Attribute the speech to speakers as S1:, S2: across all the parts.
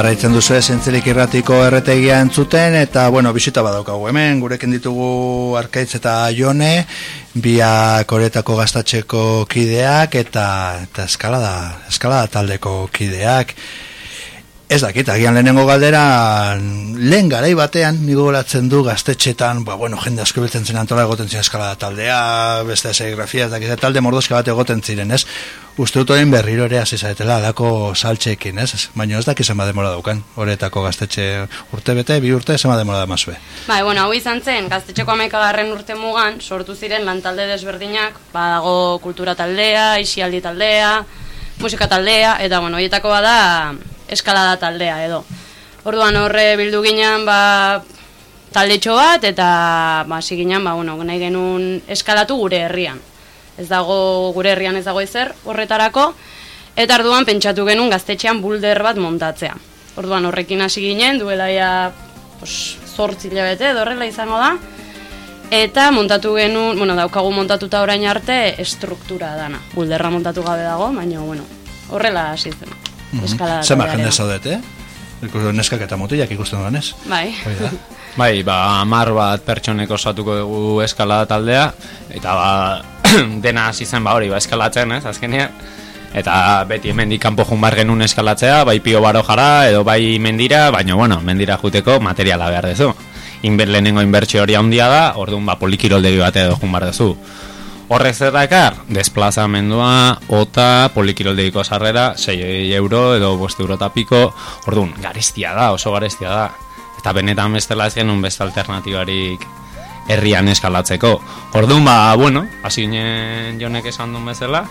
S1: Arraitzen duzu zentzelik irratiko erretegia entzuten eta bueno, bisita badaukagu hemen, gurekin ditugu Arkaitz eta Jone, biak oretako gaztatxeko kideak eta, eta eskalada, eskalada taldeko kideak. Ez dakit, agian lehenengo galdera, lehen garai batean, nigo golatzen du gaztetxetan, ba, bueno, jende asko biltzen zen antola egoten ziren eskala taldea, beste serigrafia, ez dakit, talde mordoska bat egoten ziren, ez? Uste dut horien berriro ere hasi zaetela, dako saltxekin, ez? Baina ez dakit zema demora daukan, horretako gaztetxe urte bete, bi urte, zema demora da mazue.
S2: Bai, bueno, hau izan zen, gaztetxeko amekagarren urte mugan, sortu ziren lan talde desberdinak, ba, dago kultura taldea, isialdi taldea, musika taldea, eta, bueno, horietako bada, eskalada taldea edo. Orduan horre bildu ginen ba, taldetxo bat eta ba, ginen ba, bueno, nahi genuen eskalatu gure herrian. Ez dago gure herrian ez dago ezer horretarako eta orduan pentsatu genuen gaztetxean bulder bat montatzea. Orduan horrekin hasi ginen duela ja pos, bete edo horrela izango da. Eta montatu genuen, bueno, daukagu montatuta orain arte estruktura dana. Bulderra montatu gabe dago, baina bueno, horrela hasi zen.
S1: Eskalada Zema jende zaudet, eh? Ikusten neskak eta mutilak ikusten duan ez?
S2: Bai.
S3: bai, ba, amar bat pertsoneko osatuko dugu eskalada taldea, eta ba, dena hasi zen ba hori, ba, eskalatzen, ez, azkenean. Eta beti hemendik kanpo jun bar genuen eskalatzea, bai pio baro jara, edo bai mendira, baina, bueno, mendira juteko materiala behar dezu. Inber lehenengo inbertsio hori handia da, orduan ba, polikiroldegi bat edo jun bar dezu. Horrek zer desplazamendua, ota, polikiroldegiko sarrera, 6 euro edo boste euro tapiko, orduan, garestia da, oso garestia da. Eta benetan bestela ez genuen beste alternatibarik herrian eskalatzeko. Orduan, ba, bueno, hasi ginen jonek esan duen bezala,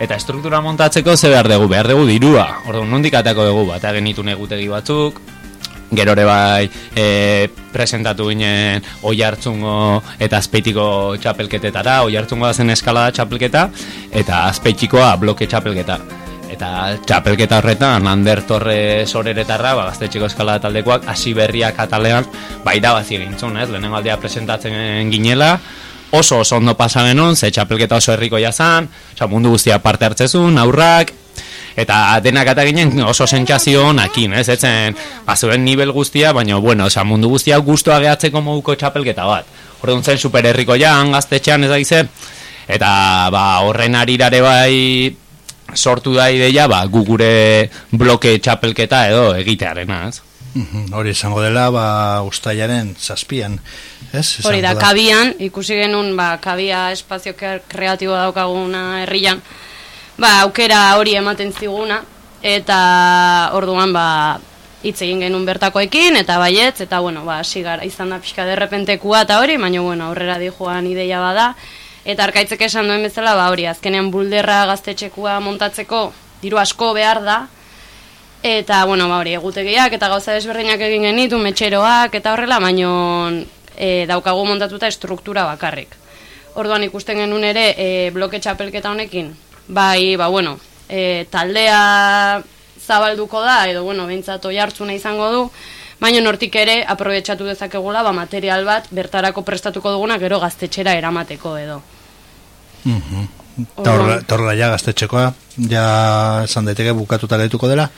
S3: eta struktura montatzeko ze behar dugu, behar dugu dirua. Orduan, nondik atako dugu, bat genitu negutegi batzuk, gerore bai e, presentatu ginen oi hartzungo eta azpeitiko txapelketetara, oi hartzungo da zen eskalada txapelketa, eta azpeitikoa bloke txapelketa. Eta txapelketa horretan, Ander Torre soreretarra, ba, gaztetxeko eskalada taldekoak, hasi berriak atalean, bai da bazi gintzun, ez? Lehenengo aldea presentatzen ginela, oso oso ondo pasa genuen, ze txapelketa oso herriko jazan, oza, mundu guztia parte hartzezun, aurrak, eta denak eta ginen oso sentsazio honakin, ez? Etzen, bazuen nivel guztia, baina, bueno, oza, mundu guztia guztua gehatzeko moduko txapelketa bat. Horren zen superherriko jan, gaztetxean ez da eta ba, horren arirare bai sortu da ideia, ba, gugure bloke txapelketa edo egitearen, ez?
S1: Mhm, hori izango dela, ba, ustaiaren zazpian, ez?
S2: Hori da, kabian, ikusi genuen, ba, kabia espazio kreatibo daukaguna herrian, ba, aukera hori ematen ziguna, eta orduan ba, hitz egin genuen bertakoekin, eta baietz, eta bueno, ba, sigara izan da pixka derrepentekua eta hori, baina bueno, aurrera di joan ideia bada, eta arkaitzek esan duen bezala, ba, hori, azkenean bulderra gaztetxekua montatzeko diru asko behar da, eta bueno, ba, hori, egutegiak eta gauza desberdinak egin genitu, metxeroak, eta horrela, baino e, daukagu montatuta estruktura bakarrik. Orduan ikusten genuen ere e, bloke txapelketa honekin, bai, ba, bueno, e, taldea zabalduko da, edo, bueno, behintzat oi hartzuna izango du, baina nortik ere, aprobetsatu dezakegula, ba, material bat, bertarako prestatuko duguna, gero gaztetxera eramateko, edo.
S1: Mm -hmm. Torla ja gaztetxekoa, ja esan daiteke bukatuta gehituko dela?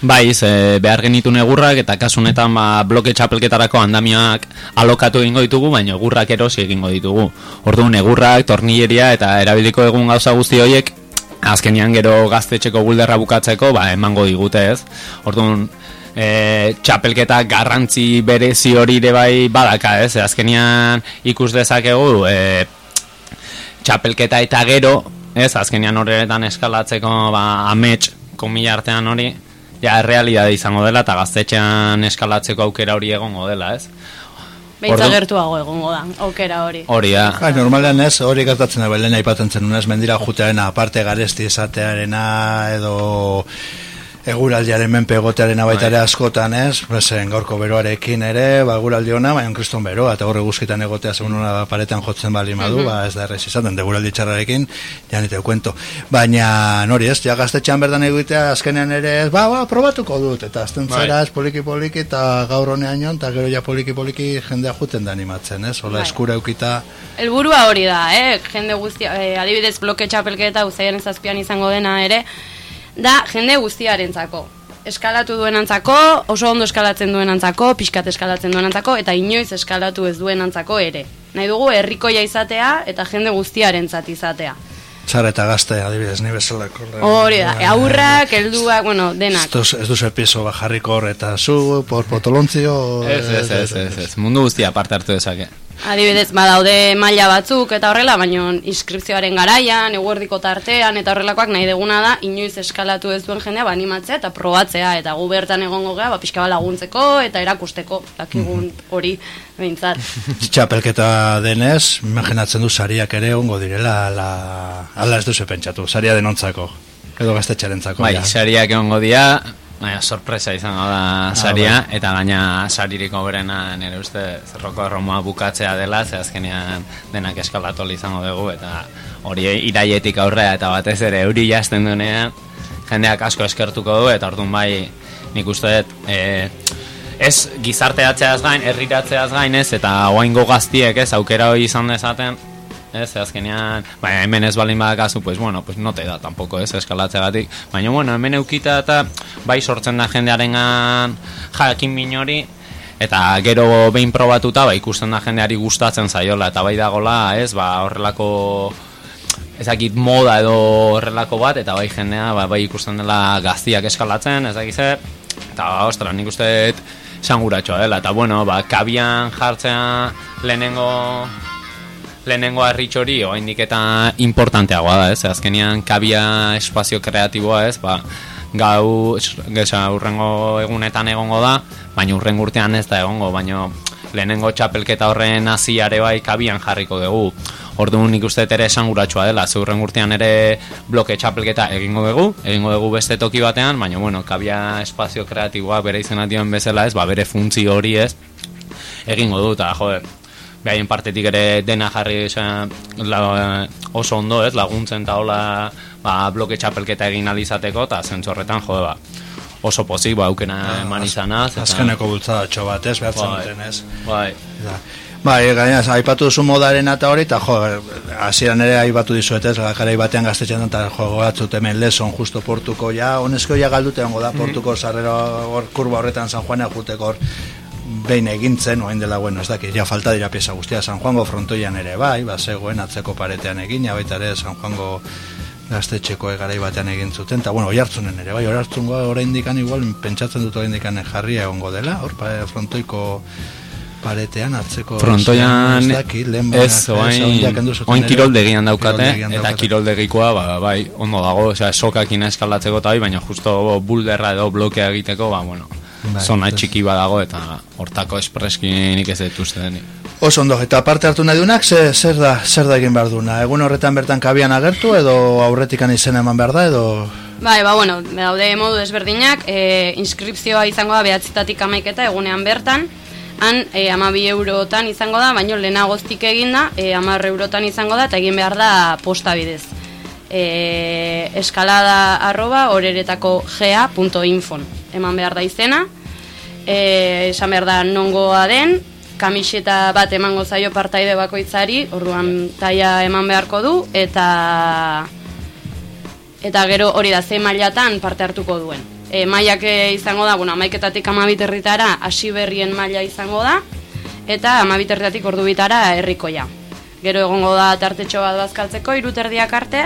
S3: Bai, ze behar genitu negurrak eta kasunetan ba, bloke txapelketarako andamiak alokatu egingo ditugu, baina egurrak erosi egingo ditugu. Orduan egurrak, tornilleria eta erabiliko egun gauza guzti horiek azkenian gero gaztetxeko gulderra bukatzeko, ba, emango digute ez. Orduan, e, txapelketa garrantzi berezi hori ere bai badaka ez, azkenian ikus dezakegu e, txapelketa eta gero, ez, azkenian horretan eskalatzeko ba, amets, komila artean hori, ja, realidade izango dela eta gaztetxean eskalatzeko aukera hori egongo dela, ez.
S2: Beitza gertuago egongo da, aukera hori.
S3: Hori, ja.
S1: Ja, normalean ez, hori gertatzen da, belena ipaten zen, mendira jutearena, aparte garesti esatearena, edo eguraldiaren menpe egotearen abaitare bai. askotan ez, besen gaurko beroarekin ere, ba, eguraldi ona, baina kriston beroa, eta gaur eguzkitan egotea segun una paretan jotzen bali madu, mm ba, ez da errez izaten, eguraldi txarrarekin, ja nite kuento. Baina, nori ez, ja gaztetxean berdan egitea, azkenean ere, ez, ba, ba, probatuko dut, eta azten bai. zera, ez, poliki poliki, eta gaur honean jon, eta gero ja poliki poliki jendea juten da animatzen, ez, hola bai. eskura eukita.
S2: Elburua hori da, eh, jende guztia, eh, adibidez bloke txapelketa, uzaiaren zazpian izango dena ere, da jende guztiarentzako. eskalatu duenantzako, oso ondo eskalatzen duenantzako, pixkat eskalatzen duenantzako, eta inoiz eskalatu ez duenantzako ere. Nahi dugu herrikoia izatea eta jende guztiaren izatea.
S1: Txara eta gazte, adibidez, ni bezala.
S2: Hori da, aurrak, helduak, bueno, denak.
S1: Ez du piso bajarriko hor eta zu, por potolontzio...
S3: Ez, ez, ez, ez, ez, mundu guztia parte hartu dezake.
S2: Adibidez, badaude maila batzuk eta horrela, baina inskripzioaren garaian, eguerdiko tartean eta horrelakoak nahi deguna da, inoiz eskalatu ez duen jendea, ba, animatzea eta probatzea, eta gu bertan egongo gea, ba, pixka laguntzeko eta erakusteko, dakigun mhm. hori behintzat.
S1: Txapelketa denez, imaginatzen du sariak ere ongo direla, la, ala ez duzu pentsatu, saria denontzako, edo gaztetxarentzako.
S3: Bai, sariak egongo dira, Baina, sorpresa izango da ah, saria, bai. eta gaina saririko berena nire uste zerroko erromoa bukatzea dela, ze azkenean denak eskalatol izango dugu, eta hori iraietik aurrea eta batez ere euri jazten duenean, jendeak asko eskertuko du, eta orduan bai nik uste dut, e, ez gizarteatzeaz gain, erriratzeaz gain ez, eta oaingo gaztiek ez, aukera hori izan dezaten, ez, azkenean, baina hemen ez balin badakazu, pues bueno, pues no te da tampoco, ez, eskalatzegatik, baina bueno, hemen eukita eta bai sortzen da jendearengan jakin minori, eta gero behin probatuta, ba, ikusten da jendeari gustatzen zaiola, eta bai dagola, ez, ba, horrelako ezakit moda edo horrelako bat, eta bai jendea, ba, bai ikusten dela gaztiak eskalatzen, ezakit zer, eta, ostra, nik uste sanguratxoa dela, eta bueno, ba, kabian jartzea lehenengo lehenengo harritx hori oaindik eta importanteagoa da, ez? Azkenean kabia espazio kreatiboa, ez? Ba, gau, gesa, urrengo egunetan egongo da, baina urrengo urtean ez da egongo, baina lehenengo txapelketa horren hasiare bai kabian jarriko dugu. Orduan nik uste ere esanguratsua dela, ze urren urtean ere bloke txapelketa egingo dugu, egingo dugu beste toki batean, baina bueno, kabia espazio kreatiboa bere izan bezala ez, ba, bere funtzi hori ez, egingo du, eta joder, behaien partetik ere dena jarri la, oso ondo ez, laguntzen eta hola ba, bloke txapelketa egin alizateko eta zentzorretan jo ba, oso pozik ba, aukena ah, eman izanaz.
S1: Azkeneko bultzada txo bat ez, behartzen
S3: bai,
S1: duten ez.
S3: Bai.
S1: Bai, gaina, aipatu duzu modaren eta hori, eta jo, hasieran ere aipatu dizuet ez, gara batean gaztetxean, eta jo, gogatzut hemen leson, justo portuko, ja, honezko ja galdute hongo da, mhm. portuko sarrero hor, kurba horretan San Juana juteko hor, behin egintzen, oain dela, bueno, ez dakit, ja falta dira pieza guztia San Juango frontoian ere bai, ba, zegoen atzeko paretean egin, baita ere San Juango gaztetxeko egarai batean egin zuten, eta bueno, oiartzunen ere, bai, oiartzungo orain dikan igual, pentsatzen dut orain dikan jarria egongo dela, hor, frontoiko paretean atzeko
S3: frontoian ez, oain, oain kiroldegian daukate eta kiroldegikoa ba, bai, ondo dago, osea, sokakin eskalatzeko eta bai, baina justo bulderra edo blokea egiteko, ba, bueno, bai, zona txiki badago eta hortako espreskinik ez dut uste denik.
S1: Oso ondo, eta parte hartu nahi dunak, zer, da, zer da egin behar duna? Egun horretan bertan kabian agertu edo aurretikan izena eman behar da edo...
S2: Bai, ba, bueno, daude modu desberdinak, e, inskripzioa izango da behatzitatik amaiketa egunean bertan, han e, amabi eurotan izango da, baino lehenagoztik egin da, e, amarre eurotan izango da, eta egin behar da posta bidez. E, eskalada arroba horeretako gea.info eman behar da izena, e, esan behar da nongoa den, kamiseta bat emango zaio partaide bakoitzari, orduan taia eman beharko du, eta eta gero hori da ze mailatan parte hartuko duen. E, mailak izango da, bueno, amaiketatik amabiterritara hasi berrien maila izango da, eta amabiterritatik ordu bitara herrikoia. Gero egongo da tartetxo bat bazkaltzeko, iruterdiak arte,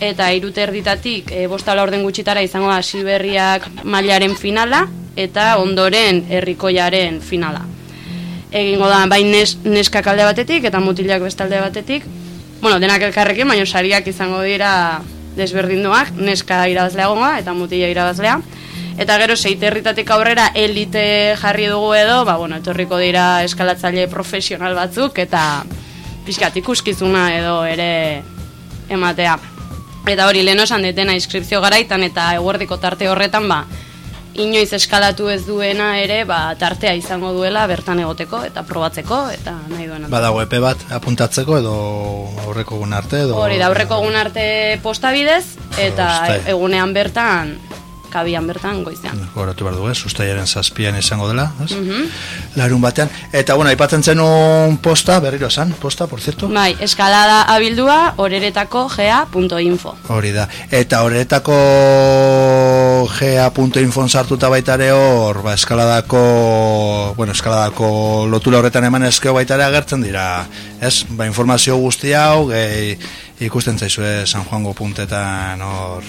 S2: eta iruterditatik e, bostala orden gutxitara izango da Siberriak mailaren finala eta ondoren herrikoiaren finala. Egingo da bai nes, neska kalde batetik eta mutilak bestalde batetik. Bueno, denak elkarrekin, baina sariak izango dira desberdinduak, neska irabazlea gonga eta mutila irabazlea. Eta gero seiterritatik aurrera elite jarri dugu edo, ba, bueno, etorriko dira eskalatzaile profesional batzuk eta pixkat ikuskizuna edo ere ematea. Eta hori, lehen osan detena inskripzio garaitan eta eguerdiko tarte horretan, ba, inoiz eskalatu ez duena ere, ba, tartea izango duela bertan egoteko eta probatzeko eta nahi duena.
S1: Badago epe bat apuntatzeko edo aurreko egun arte edo...
S2: Hori, da aurreko egun arte postabidez eta egunean bertan kabian bertan goizean.
S1: Horatu behar du, ez? Ustaiaren zazpian izango dela, ez? Mm Larun batean. Eta, bueno, aipatzen zen un posta, berriro esan, posta, por cierto?
S2: Bai, eskalada abildua, horeretako gea.info.
S1: Hori da. Eta horeretako ga.infon sartuta baitare hor, ba, eskaladako, bueno, eskaladako lotura horretan eman eskeo baitare agertzen dira, ez? Ba, informazio guzti hau, gehi, ikusten zaizue San Juango puntetan hor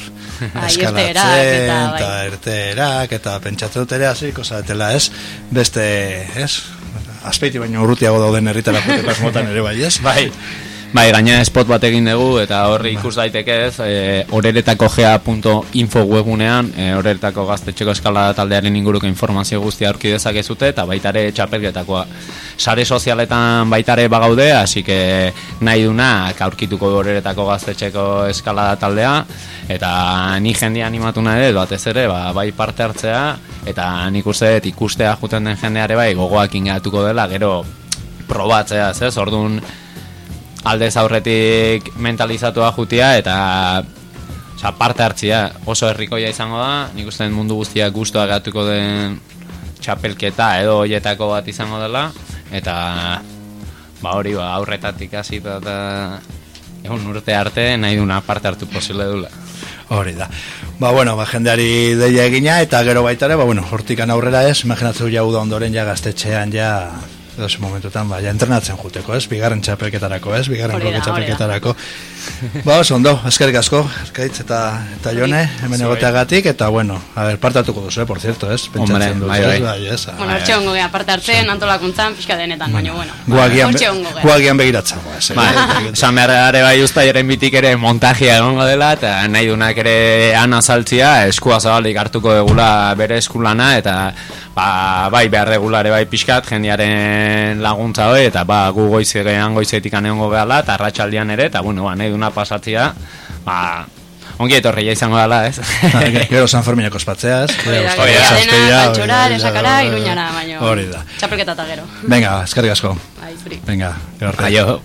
S1: eskalatzen, eta, eta bai. erterak, eta pentsatzen dut ere hasiko zatela, ez? Beste, ez? Azpeiti baino urrutiago dauden herritara juteko asmotan ere bai, ez?
S3: Bai. Bai, gaina spot bat egin dugu eta horri ikus daiteke ez, e, horeretako gea.info webunean, e, horeretako gaztetxeko eskala taldearen inguruko informazio guztia aurki dezakezute eta baitare txapelgetakoa. Sare sozialetan baitare bagaude, hasi que nahi duna aurkituko horeretako gaztetxeko eskala taldea eta ni jendia animatu nahi dut, batez ere, ba, bai parte hartzea eta nik uste ikustea juten den jendeare bai gogoak ingatuko dela, gero probatzea, ez, orduan aldez aurretik mentalizatua jutia eta oza, parte hartzia oso herrikoia izango da. Nik uste mundu guztia guztua gatuko den txapelketa edo hoietako bat izango dela. Eta ba hori ba aurretatik hasi eta egun urte arte nahi duna parte hartu posible dula
S1: Hori da. Ba, bueno, ba, jendeari deia egina, eta gero baitare, ba, bueno, hortikan aurrera ez, imaginatzeu jau da ondoren ja gaztetxean ja edo ese momentutan, ba, ja entrenatzen juteko, ez? Bigarren txapelketarako, ez? Bigarren kroke txapelketarako. ba, oso, ondo, eskerik asko, eskaitz eta, eta jone, hemen egoteagatik, eta, bueno, a ver, partatuko duzu, eh, por cierto, ez?
S3: Pentsatzen duzu, bai, bai. bai,
S2: ez? Bueno, hortxe ongo gea, parte hartzen, antolakuntzan, pixka denetan, baina, bueno.
S1: Guagian, guagian begiratzen, ez?
S3: Bai, esan behar bai usta jaren bitik ere montajia egongo dela, eta nahi dunak ere ana saltzia, eskua zabalik hartuko egula bere eskulana, eta ba, bai behar regulare bai pixkat, jendiaren laguntza hori, eta ba, gu goizegean goizetik aneongo behala, eta arratsaldian ere, eta bueno, ba, nahi duna pasatzia, ba, Ongi etorri ja izango dela, ez?
S1: Gero San Ferminako ospatzea, ez?
S2: Hori da, hori da, hori da, lesakara, iruñara, baino.
S1: Hori da.
S2: Txapelketa eta gero.
S1: Venga, eskerrik asko.
S2: Bai.
S1: Venga,
S3: gero. Aio.